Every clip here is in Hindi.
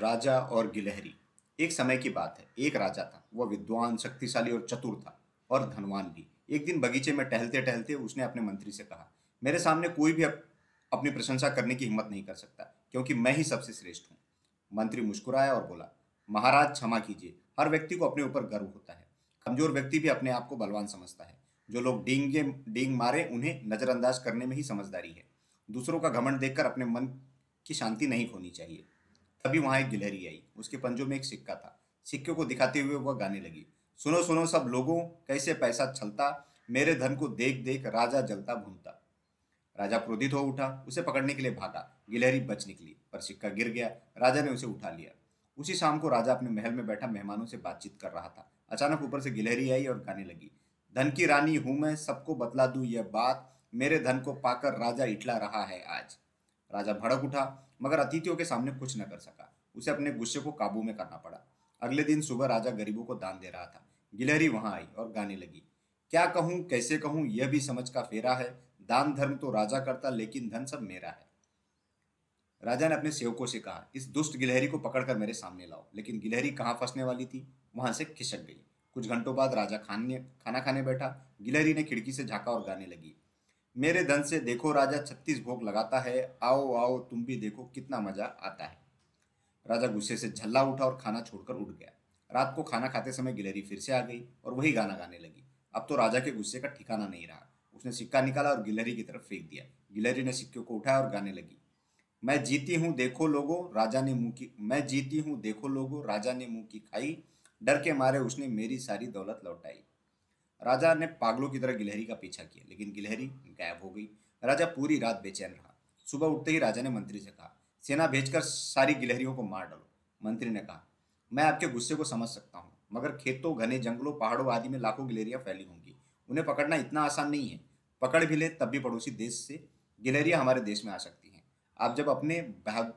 राजा और गिलहरी। एक समय की बात है। एक राजा था। वह विद्वान शक्तिशाली और चतुर था और धनवान भी। एक दिन बगीचे में टहलते टहलते उसने अपने मंत्री से कहा मेरे सामने कोई भी अप, अपनी प्रशंसा करने की हिम्मत नहीं कर सकता क्योंकि मैं ही सबसे श्रेष्ठ हूँ। मंत्री मुस्कुराया और बोला महाराज क्षमा कीजिए। हर व्यक्ति को अपने ऊपर गर्व होता है। कमज़ोर व्यक्ति भी अपने आप को बलवान समझता है। जो लोग डींगे डींग मारे उन्हें नजरअंदाज करने में ही समझदारी है। दूसरों का घमंड देखकर अपने मन की शांति नहीं खोनी चाहिए। तभी वहाँ एक गिलहरी आई। उसके पंजों में एक सिक्का था। सिक्के को दिखाते हुए वह गाने लगी। सुनो सुनो सब लोगों, कैसे पैसा छलता, मेरे धन को देख देख राजा जलता भूनता। राजा क्रोधित हो उठा, उसे पकड़ने के लिए भागा। गिलहरी बच निकली, पर सिक्का गिर गया। राजा ने उसे उठा लिया। उसी शाम को राजा अपने महल में बैठा मेहमानों से बातचीत कर रहा था। अचानक ऊपर से गिलहरी आई और गाने लगी। धन की रानी हूँ मैं, सबको बतला दू यह बात। मेरे धन को पाकर राजा इटला रहा है आज। राजा भड़क उठा मगर अतिथियों के सामने कुछ न कर सका। उसे अपने गुस्से को काबू में करना पड़ा। अगले दिन सुबह राजा गरीबों को दान दे रहा था। गिलहरी वहाँ आई और गाने लगी। क्या कहूँ, कैसे कहूँ, यह भी समझ का फेरा है। दान धर्म तो राजा करता, लेकिन धन सब मेरा है। राजा ने अपने सेवकों से कहा, इस दुष्ट गिलहरी को पकड़कर मेरे सामने लाओ। लेकिन गिलहरी कहाँ फंसने वाली थी? वहाँ से खिसक गई। कुछ घंटों बाद राजा खाने खाना खाने बैठा। गिलहरी ने खिड़की से झाँका और गाने लगी। मेरे धन से देखो राजा छत्तीस भोग लगाता है। आओ आओ, तुम भी देखो कितना मज़ा आता है। राजा गुस्से से झल्ला उठा और खाना छोड़कर उठ गया। रात को खाना खाते समय गिलहरी फिर से आ गई और वही गाना गाने लगी। अब तो राजा के गुस्से का ठिकाना नहीं रहा। उसने सिक्का निकाला और गिलहरी की तरफ़ फेंक दिया। गिलहरी ने सिक्के को उठाया और गाने लगी। मैं जीती हूँ, देखो लोगो, राजा ने मुँह की, मैं जीती हूँ, देखो लोगो, राजा ने मुँह की खाई। डर के मारे उसने मेरी सारी दौलत लौटाई। राजा ने पागलों की तरह गिलहरी का पीछा किया, लेकिन गिलहरी गायब हो गई। राजा पूरी रात बेचैन रहा। सुबह उठते ही राजा ने मंत्री से कहा, सेना भेजकर सारी गिलहरियों को मार डालो। मंत्री ने कहा, मैं आपके गुस्से को समझ सकता हूँ, मगर खेतों, घने जंगलों, पहाड़ों आदि में लाखों गिलहरियाँ फैली होंगी। उन्हें पकड़ना इतना आसान नहीं है। पकड़ भी ले, तब भी पड़ोसी देश से गिलहरियाँ हमारे देश में आ सकती हैं। आप जब अपने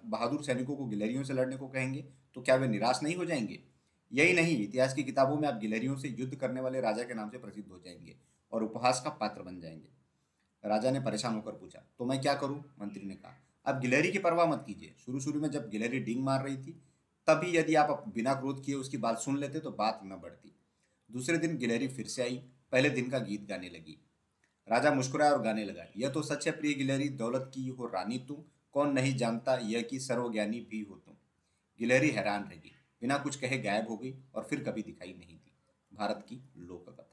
बहादुर सैनिकों को गिलहरियों से लड़ने को कहेंगे तो क्या वे निराश नहीं हो जाएँगे? यही नहीं, इतिहास की किताबों में आप गिलहरियों से युद्ध करने वाले राजा के नाम से प्रसिद्ध हो जाएँगे और उपहास का पात्र बन जाएँगे। राजा ने परेशान होकर पूछा तो मैं क्या करूँ? मंत्री ने कहा, आप गिलहरी की परवाह मत कीजिए। शुरू शुरू में जब गिलहरी डिंग मार रही थी, तभी यदि आप बिना क्रोध किए उसकी बात सुन लेते तो बात न बढ़ती। दूसरे दिन गिलहरी फिर से आई, पहले दिन का गीत गाने लगी। राजा मुस्कुराया और गाने लगा, यह तो सच है प्रिय गिलहरी, दौलत की हो रानी तुम, कौन नहीं जानता यह कि सर्वज्ञानी भी हो तुम। गिलहरी हैरान रही बिना कुछ कहे गायब हो गई और फिर कभी दिखाई नहीं दी। भारत की लोक कथा